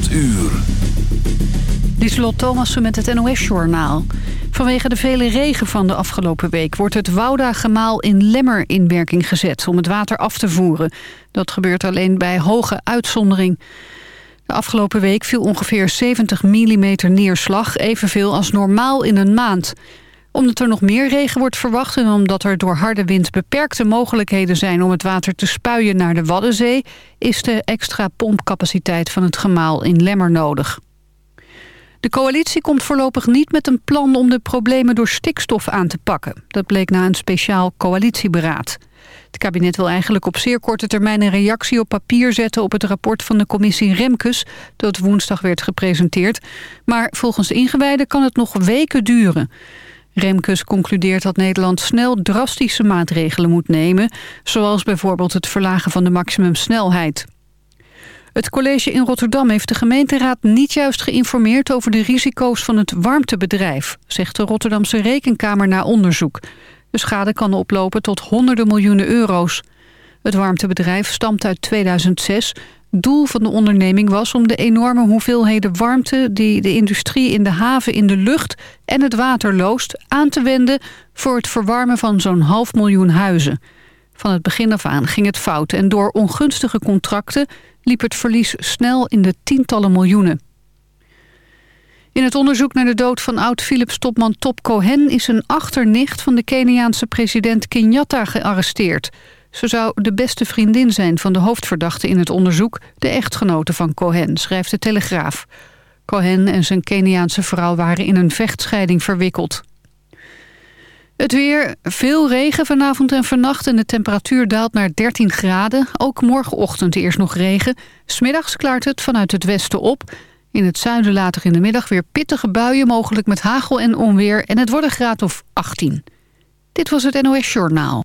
8 uur. Lieselot Thomassen met het NOS-journaal. Vanwege de vele regen van de afgelopen week... wordt het Wouda-gemaal in Lemmer in werking gezet... om het water af te voeren. Dat gebeurt alleen bij hoge uitzondering. De afgelopen week viel ongeveer 70 mm neerslag... evenveel als normaal in een maand omdat er nog meer regen wordt verwacht en omdat er door harde wind beperkte mogelijkheden zijn om het water te spuien naar de Waddenzee, is de extra pompcapaciteit van het gemaal in Lemmer nodig. De coalitie komt voorlopig niet met een plan om de problemen door stikstof aan te pakken. Dat bleek na een speciaal coalitieberaad. Het kabinet wil eigenlijk op zeer korte termijn een reactie op papier zetten... op het rapport van de commissie Remkes, dat woensdag werd gepresenteerd. Maar volgens ingewijden kan het nog weken duren. Remkes concludeert dat Nederland snel drastische maatregelen moet nemen... zoals bijvoorbeeld het verlagen van de maximumsnelheid. Het college in Rotterdam heeft de gemeenteraad niet juist geïnformeerd... over de risico's van het warmtebedrijf, zegt de Rotterdamse Rekenkamer na onderzoek. De schade kan oplopen tot honderden miljoenen euro's. Het warmtebedrijf stamt uit 2006 Doel van de onderneming was om de enorme hoeveelheden warmte... die de industrie in de haven in de lucht en het water loost... aan te wenden voor het verwarmen van zo'n half miljoen huizen. Van het begin af aan ging het fout... en door ongunstige contracten liep het verlies snel in de tientallen miljoenen. In het onderzoek naar de dood van oud-Philips-topman Top Cohen... is een achternicht van de Keniaanse president Kenyatta gearresteerd... Ze zou de beste vriendin zijn van de hoofdverdachte in het onderzoek... de echtgenote van Cohen, schrijft de Telegraaf. Cohen en zijn Keniaanse vrouw waren in een vechtscheiding verwikkeld. Het weer, veel regen vanavond en vannacht en de temperatuur daalt naar 13 graden. Ook morgenochtend eerst nog regen. Smiddags klaart het vanuit het westen op. In het zuiden later in de middag weer pittige buien, mogelijk met hagel en onweer. En het wordt een graad of 18. Dit was het NOS Journaal.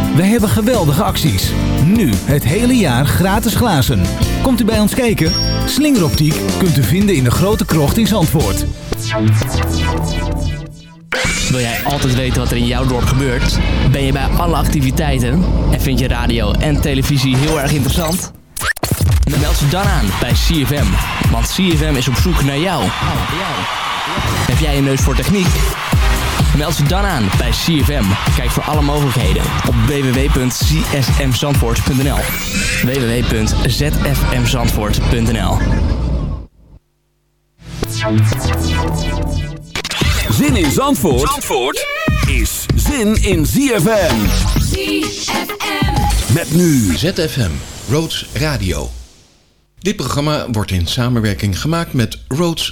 We hebben geweldige acties. Nu het hele jaar gratis glazen. Komt u bij ons kijken? Slingeroptiek kunt u vinden in de grote krocht in Zandvoort. Wil jij altijd weten wat er in jouw dorp gebeurt? Ben je bij alle activiteiten? En vind je radio en televisie heel erg interessant? Dan meld ze dan aan bij CFM. Want CFM is op zoek naar jou. Heb jij een neus voor techniek? Meld je dan aan bij CFM. Kijk voor alle mogelijkheden op www.csmzandvoort.nl www.zfmzandvoort.nl Zin in Zandvoort, Zandvoort is zin in ZFM. ZFM. Met nu ZFM, Roads Radio. Dit programma wordt in samenwerking gemaakt met Roads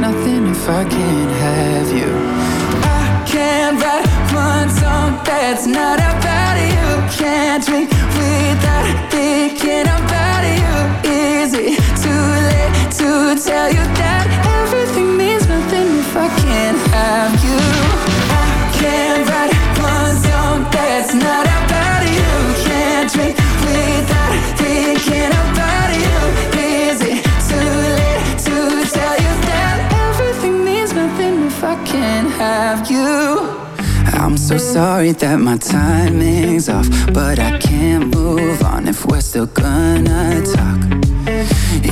nothing if I can't have you. I can't write one song that's not about you. Can't drink without thinking about you. Is it too late to tell you that? So sorry that my timing's off, but I can't move on if we're still gonna talk.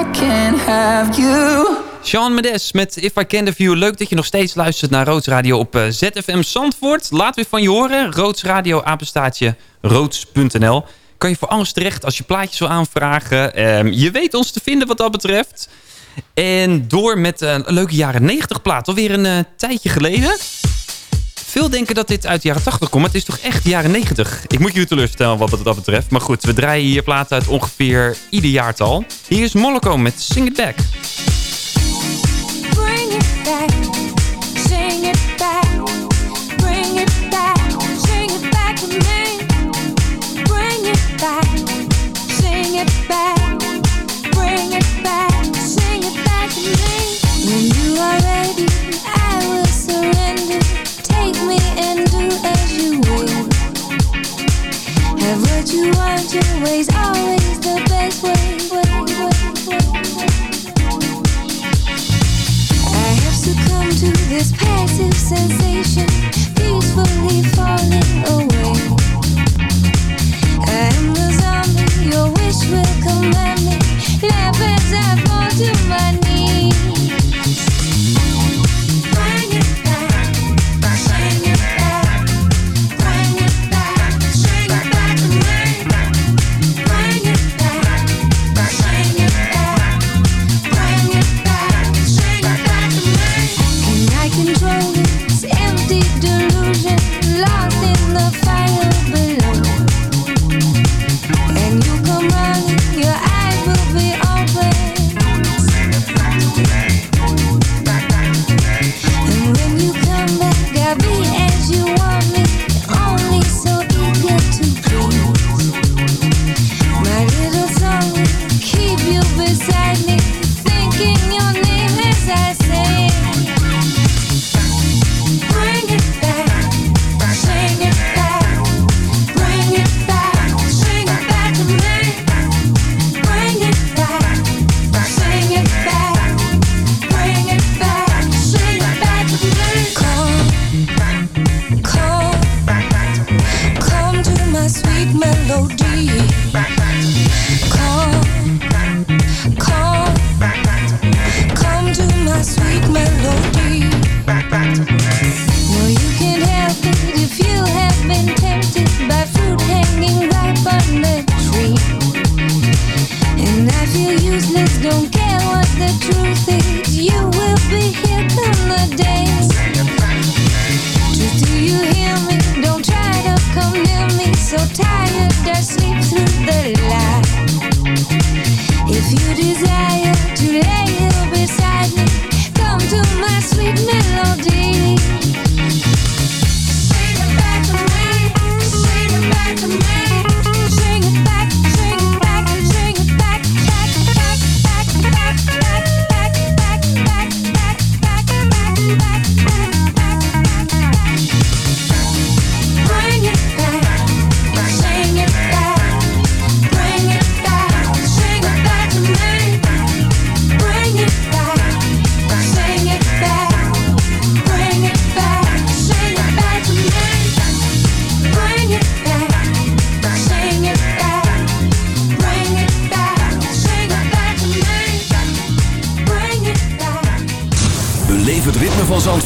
I have you. Sean Mendes met If I Can The View. Leuk dat je nog steeds luistert naar Roods Radio op eh, ZFM Zandvoort. Laat weer van je horen. Roods Radio, apenstaatje, roods.nl. Kan je voor alles terecht als je plaatjes wil aanvragen. Ehm, je weet ons te vinden wat dat betreft. En door met een eh, leuke jaren 90 plaat. Alweer een eh, tijdje geleden. Veel denken dat dit uit de jaren 80 komt, maar het is toch echt jaren 90. Ik moet jullie teleurstellen wat dat betreft. Maar goed, we draaien hier platen uit ongeveer ieder jaartal. Hier is Moloko met Sing It Back. what you want, your way's always the best way, I have succumbed to this passive sensation, peacefully falling away. I am zombie your wish will command me. Laugh as I fall to my knees.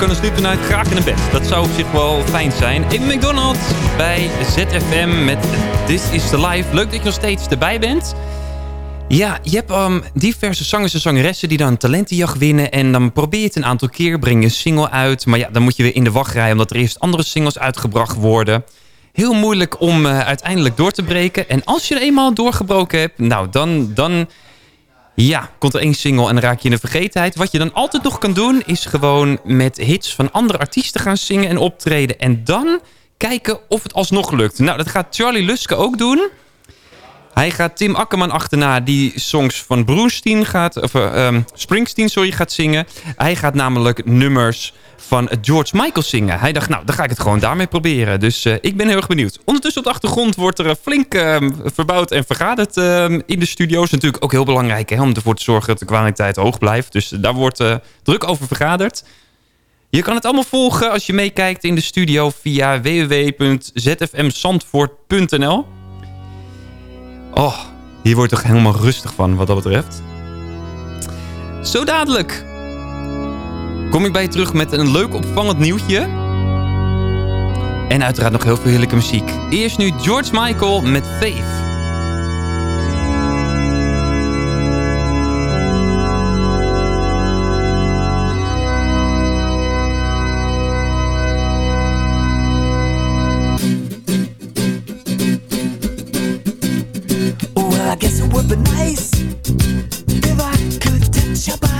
kunnen sliepen naar nou kraken in bed. Dat zou op zich wel fijn zijn. Ik ben McDonald's bij ZFM met This is the Life. Leuk dat je nog steeds erbij bent. Ja, je hebt ehm, diverse zangers en zangeressen die dan talentenjacht winnen. En dan probeer je het een aantal keer, breng je een single uit. Maar ja, dan moet je weer in de wacht rijden omdat er eerst andere singles uitgebracht worden. Heel moeilijk om eh, uiteindelijk door te breken. En als je er eenmaal doorgebroken hebt, nou dan... dan ja, komt er één single en dan raak je in de vergetenheid. Wat je dan altijd nog kan doen, is gewoon met hits van andere artiesten gaan zingen en optreden. En dan kijken of het alsnog lukt. Nou, dat gaat Charlie Luske ook doen. Hij gaat Tim Akkerman achterna die songs van Broenstein gaat, of, eh, ehm, Springsteen sorry, gaat zingen. Hij gaat namelijk nummers van George Michael zingen. Hij dacht, nou, dan ga ik het gewoon daarmee proberen. Dus eh, ik ben heel erg benieuwd. Ondertussen op de achtergrond wordt er eh, flink ehm, verbouwd en vergaderd ehm, in de studio's. Natuurlijk ook heel belangrijk hè, om ervoor te zorgen dat de kwaliteit hoog blijft. Dus daar wordt druk over vergaderd. Je kan het allemaal volgen als je meekijkt in de studio via www.zfmzandvoort.nl. Oh, hier wordt toch helemaal rustig van wat dat betreft. Zo dadelijk kom ik bij je terug met een leuk opvallend nieuwtje. En uiteraard nog heel veel heerlijke muziek. Eerst nu George Michael met Faith. If I could touch your body.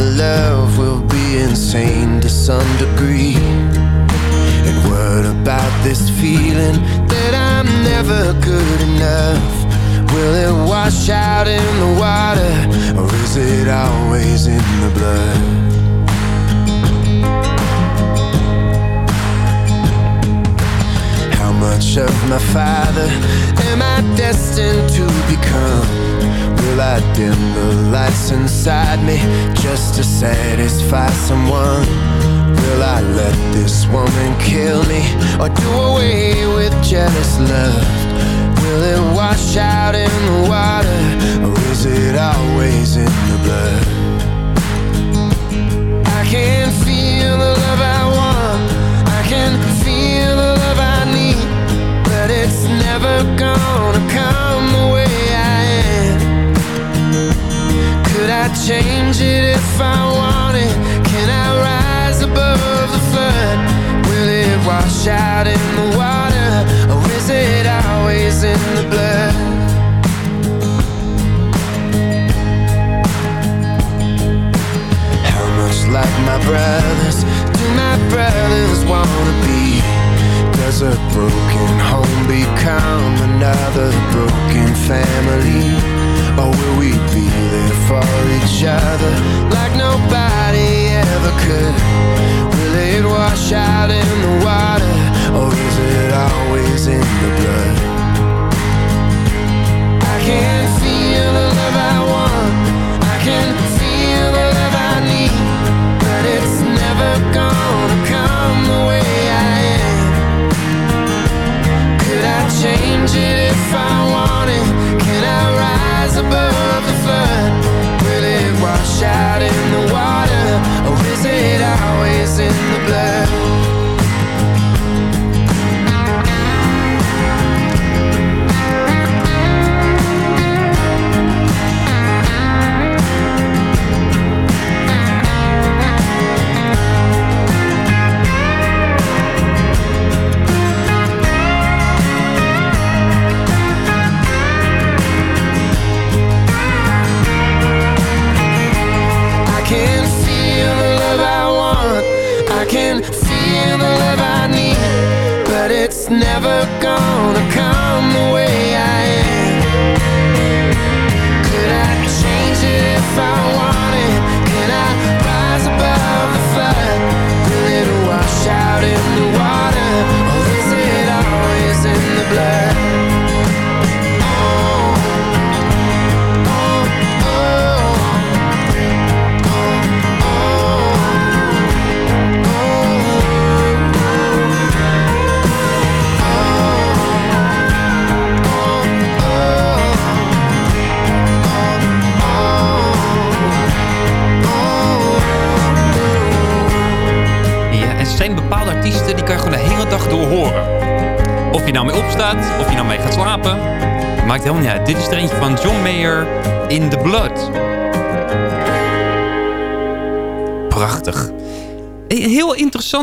our love will be insane to some degree And what about this feeling that I'm never good enough Will it wash out in the water or is it always in the blood? How much of my father am I destined to become? till I dim the lights inside me Just to satisfy someone Will I let this woman kill me Or do away with jealous love Will it wash out in the water Or is it always in the blood I can feel the love I want I can feel the love I need But it's never gonna come I change it if I want it? Can I rise above the flood? Will it wash out in the water? Or is it always in the blood? How much like my brothers do my brothers wanna be? Does a broken home become another broken family? Oh, will we be there for each other like nobody ever could? Will it wash out in the water, or is it always in the blood? I can feel the love I want. I can feel the love I need, but it's never gonna come the way I am. Could I change it if I?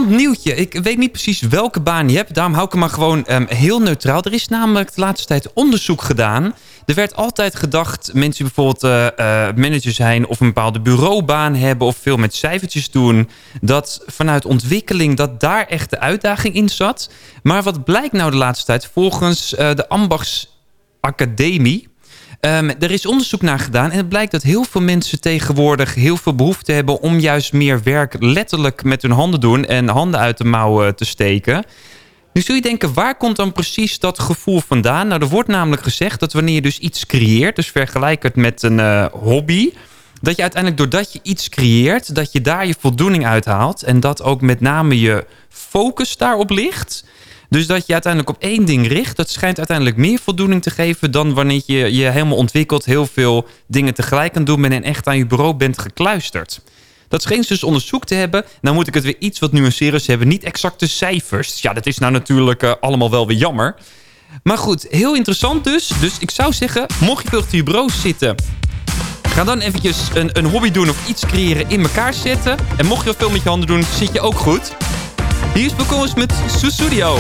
nieuwtje. Ik weet niet precies welke baan je hebt. Daarom hou ik hem maar gewoon ehm, heel neutraal. Er is namelijk de laatste tijd onderzoek gedaan. Er werd altijd gedacht, mensen die bijvoorbeeld eh, eh, manager zijn... of een bepaalde bureaubaan hebben of veel met cijfertjes doen... dat vanuit ontwikkeling dat daar echt de uitdaging in zat. Maar wat blijkt nou de laatste tijd? Volgens uh, de Academie? Ehm, er is onderzoek naar gedaan en het blijkt dat heel veel mensen tegenwoordig heel veel behoefte hebben om juist meer werk letterlijk met hun handen doen en handen uit de mouwen te steken. Nu zul je denken, waar komt dan precies dat gevoel vandaan? Nou, er wordt namelijk gezegd dat wanneer je dus iets creëert, dus vergelijk het met een eh, hobby, dat je uiteindelijk doordat je iets creëert, dat je daar je voldoening uit haalt en dat ook met name je focus daarop ligt. Dus dat je uiteindelijk op één ding richt, dat schijnt uiteindelijk meer voldoening te geven dan wanneer je je helemaal ontwikkelt, heel veel dingen tegelijk kan doen bent en echt aan je bureau bent gekluisterd. Dat ze dus onderzoek te hebben. Nou moet ik het weer iets wat nuanceren. Ze hebben. Niet exacte cijfers. Ja, dat is nou natuurlijk eh, allemaal wel weer jammer. Maar goed, heel interessant dus. Dus ik zou zeggen, mocht je veel achter je bureau zitten... ga dan eventjes een, een hobby doen of iets creëren in elkaar zetten. En mocht je veel met je handen doen, zit je ook goed. Hier is we met Susudio.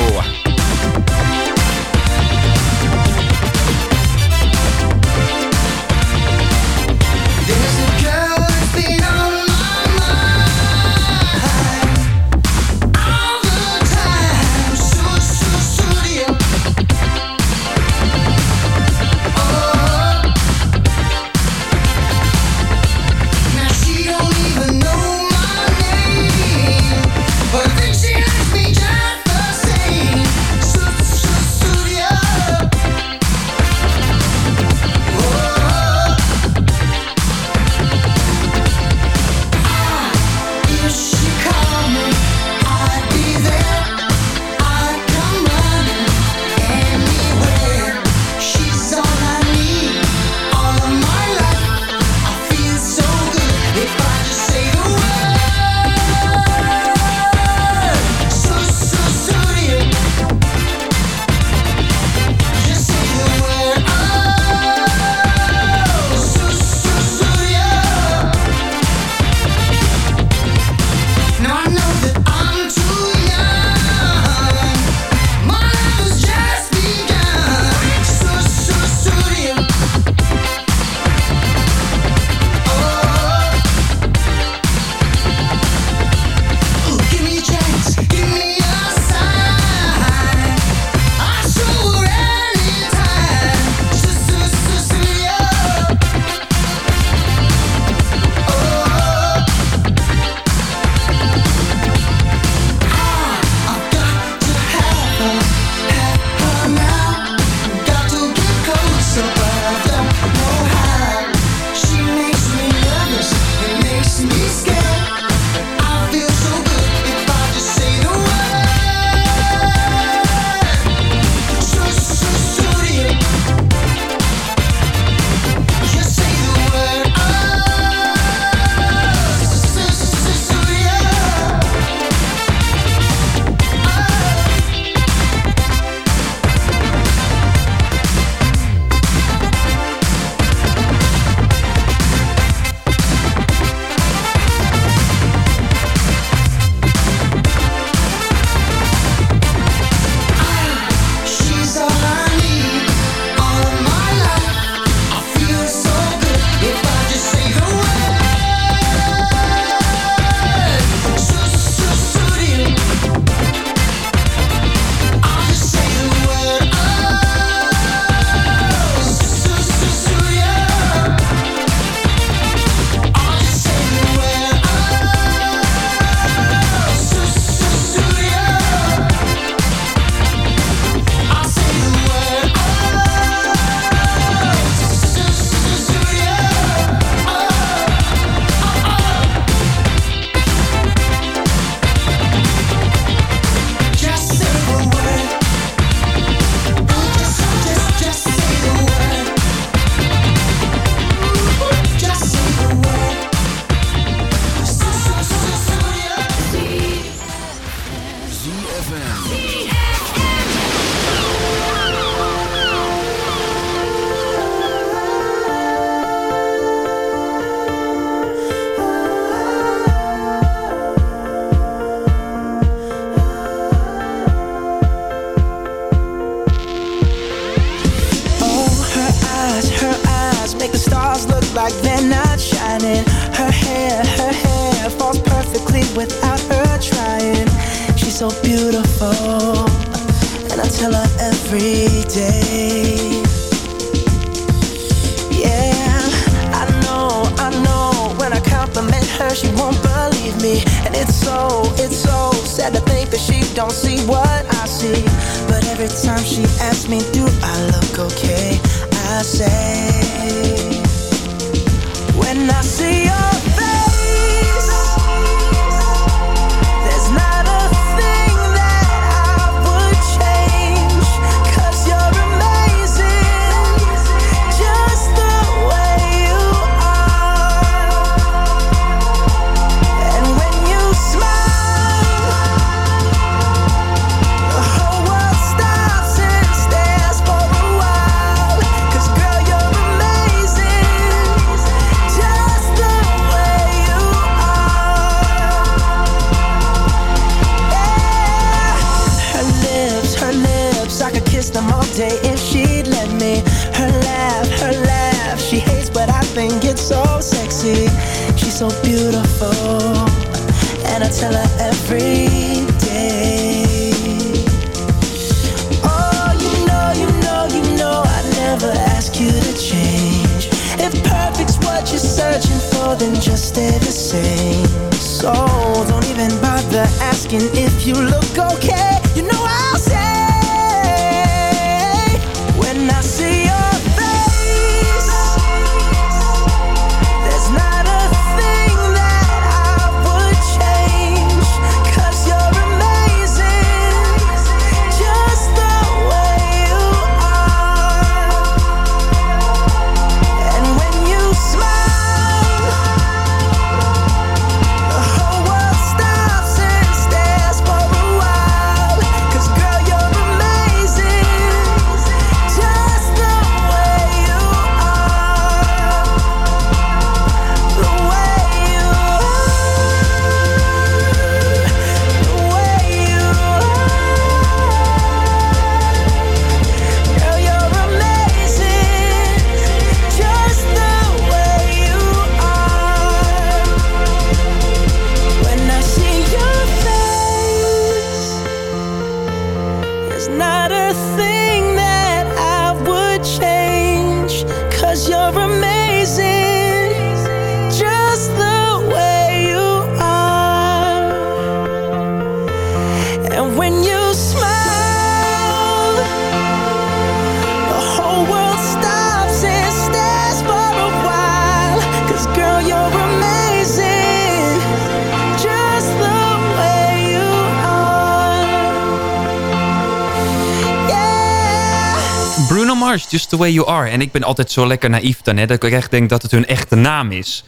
Mars, just the way you are. En ik ben altijd zo lekker naïef dan, hè, dat ik echt denk dat het hun echte naam is.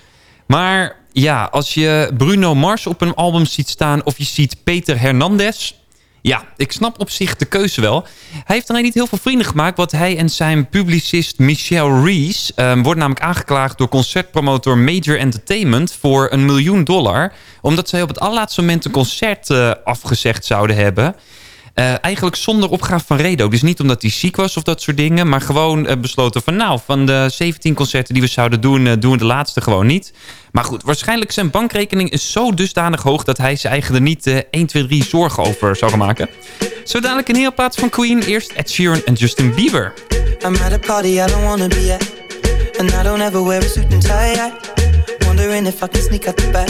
Maar ja, als je Bruno Mars op een album ziet staan... of je ziet Peter Hernandez... Ja, ik snap op zich de keuze wel. Hij heeft alleen niet heel veel vrienden gemaakt... want hij en zijn publicist Michelle Rees... Um, ehm, worden namelijk aangeklaagd door concertpromotor Major Entertainment... voor een miljoen dollar... omdat zij op het allerlaatste moment een concert eh, afgezegd zouden hebben... Eh, eigenlijk zonder opgave van Redo. Dus niet omdat hij ziek was of dat soort dingen. Maar gewoon eh, besloten van nou, van de 17 concerten die we zouden doen... Eh, doen we de laatste gewoon niet. Maar goed, waarschijnlijk zijn bankrekening is zo dusdanig hoog... dat hij zijn eigen er niet 1, 2, 3 zorgen over zou gaan maken. Zo dadelijk een heel plaats van Queen. Eerst Ed Sheeran en Justin Bieber. I'm at a party I don't wanna be at. And I don't ever wear a suit and tie. wonder if I can sneak out the back.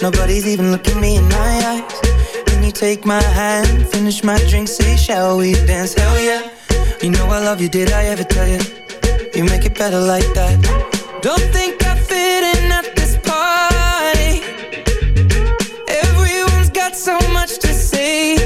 Nobody's even looking me in my eyes. Can you take my hand, finish my drink, say shall we dance? Hell yeah, you know I love you, did I ever tell you? You make it better like that Don't think I fit in at this party Everyone's got so much to say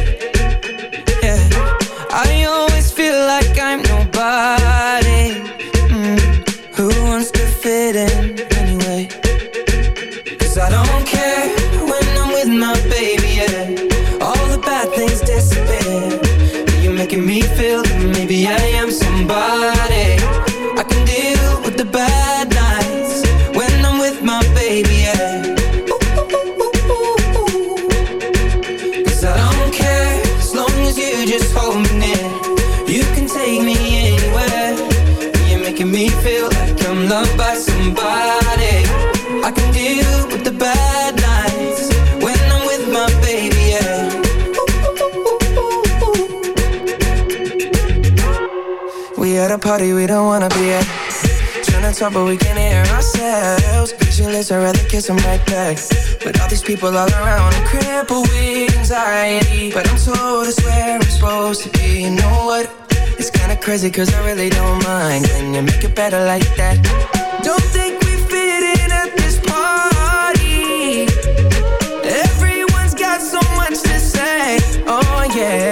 talk, but we can hear ourselves. Visualize I'd rather kiss them right back. But all these people all around, I'm crippled with anxiety. But I'm told it's where I'm supposed to be. You know what? It's kinda crazy, cause I really don't mind. Can you make it better like that? Don't think we fit in at this party. Everyone's got so much to say. Oh, yeah.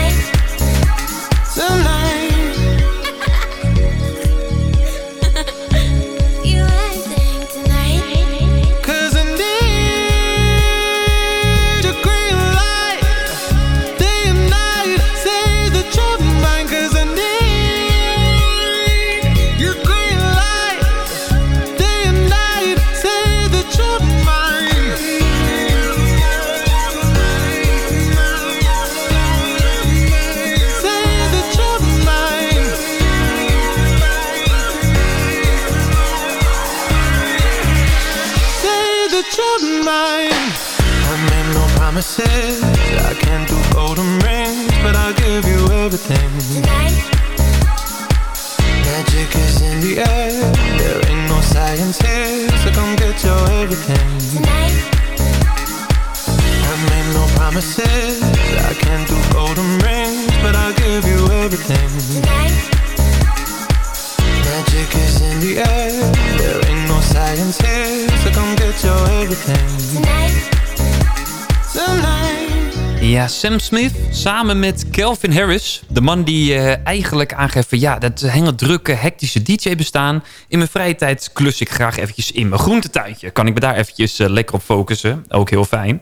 Samen met Kelvin Harris, de man die eh, eigenlijk aangeeft van... ja, dat hele drukke, hectische DJ-bestaan... in mijn vrije tijd klus ik graag eventjes in mijn groentetuintje. Kan ik me daar eventjes eh, lekker op focussen. Ook heel fijn.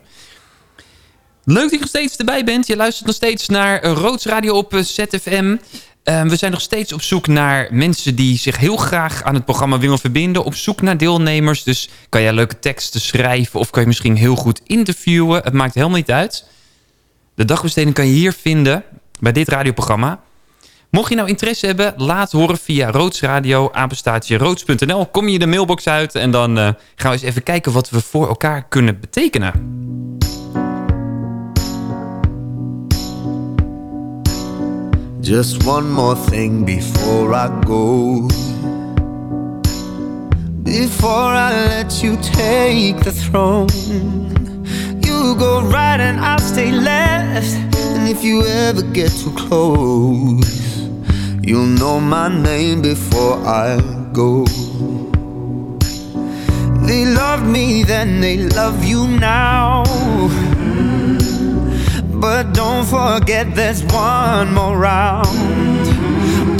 Leuk dat je nog steeds erbij bent. Je luistert nog steeds naar Roots Radio op eh, ZFM. Ehm, we zijn nog steeds op zoek naar mensen die zich heel graag aan het programma willen verbinden. Op zoek naar deelnemers. Dus kan jij leuke teksten schrijven of kan je misschien heel goed interviewen. Het maakt helemaal niet uit. De dagbesteding kan je hier vinden bij dit radioprogramma. Mocht je nou interesse hebben, laat horen via Roods Radio, apenstaatje Kom je de mailbox uit en dan eh, gaan we eens even kijken wat we voor elkaar kunnen betekenen. Just one more thing before I go. Before I let you take the throne. you go right and I'll stay left And if you ever get too close You'll know my name before I go They loved me then, they love you now But don't forget there's one more round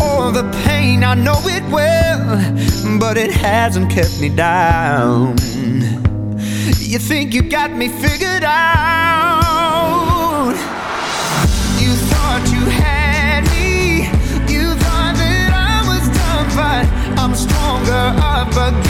All the pain, I know it well But it hasn't kept me down you think you got me figured out. You thought you had me. You thought that I was done, but I'm stronger up again.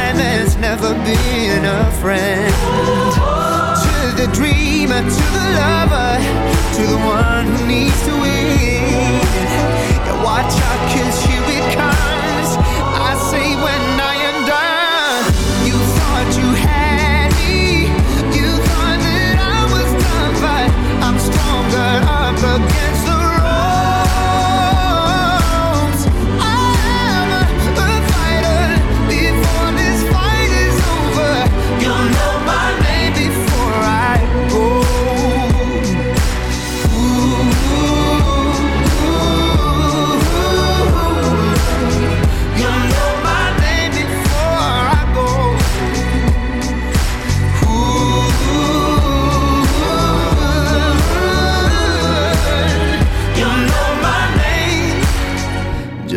time has never been a friend. To the dreamer, to the lover, to the one who needs to win. Yeah, watch out, cause she becomes.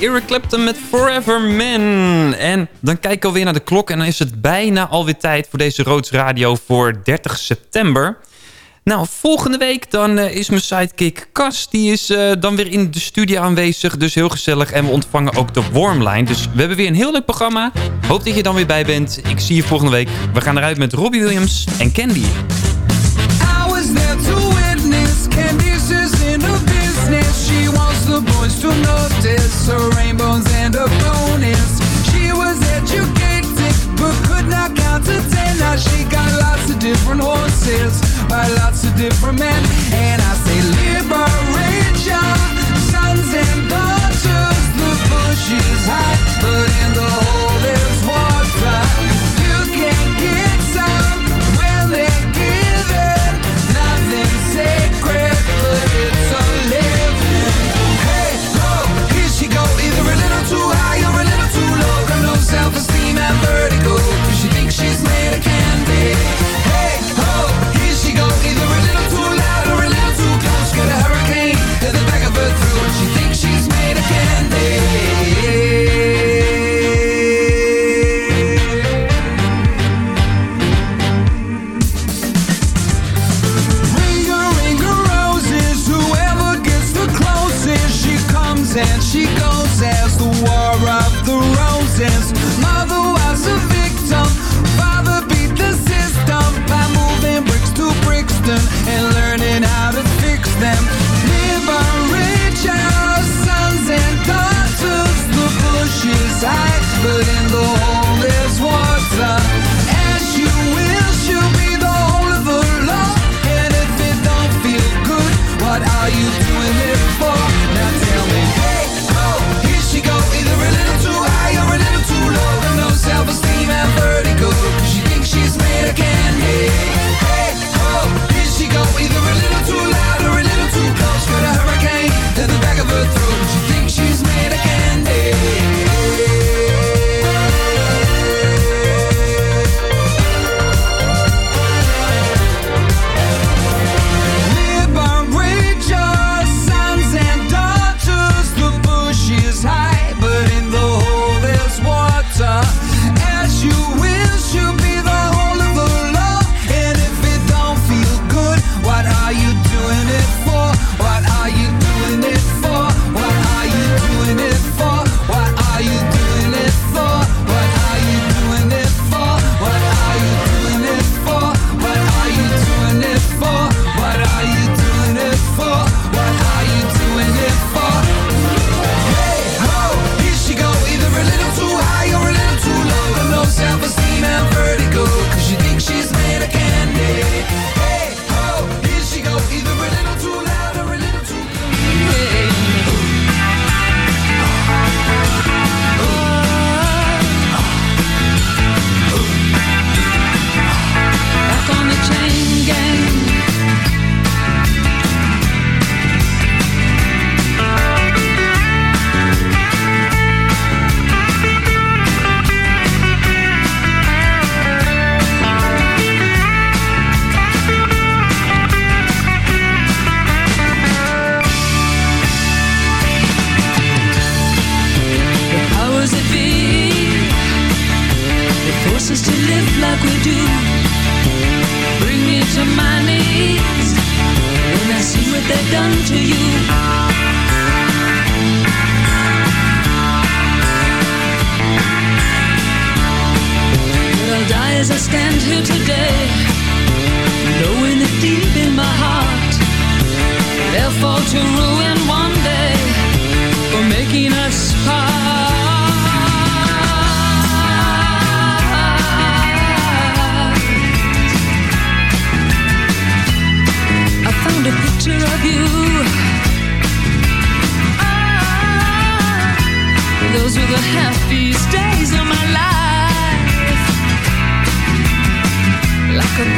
Eric Clapton met Forever Man. En dan kijken we weer naar de klok en dan is het bijna alweer tijd voor deze Roots Radio voor 30 september. Nou, volgende week dan eh, is mijn sidekick Cas. Die is eh, dan weer in de studio aanwezig. Dus heel gezellig. En we ontvangen ook de Wormline. Dus we hebben weer een heel leuk programma. Hoop dat je dan weer bij bent. Ik zie je volgende week. We gaan eruit met Robbie Williams en Candy. I to boys to notice her rainbows and her bonus. She was educated but could not count to ten. Now she got lots of different horses by lots of different men. And I say liberation, sons and daughters. The bush is high, but in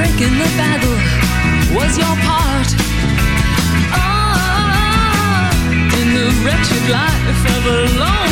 brick in the battle was your part. Oh, in the wretched life of a lone.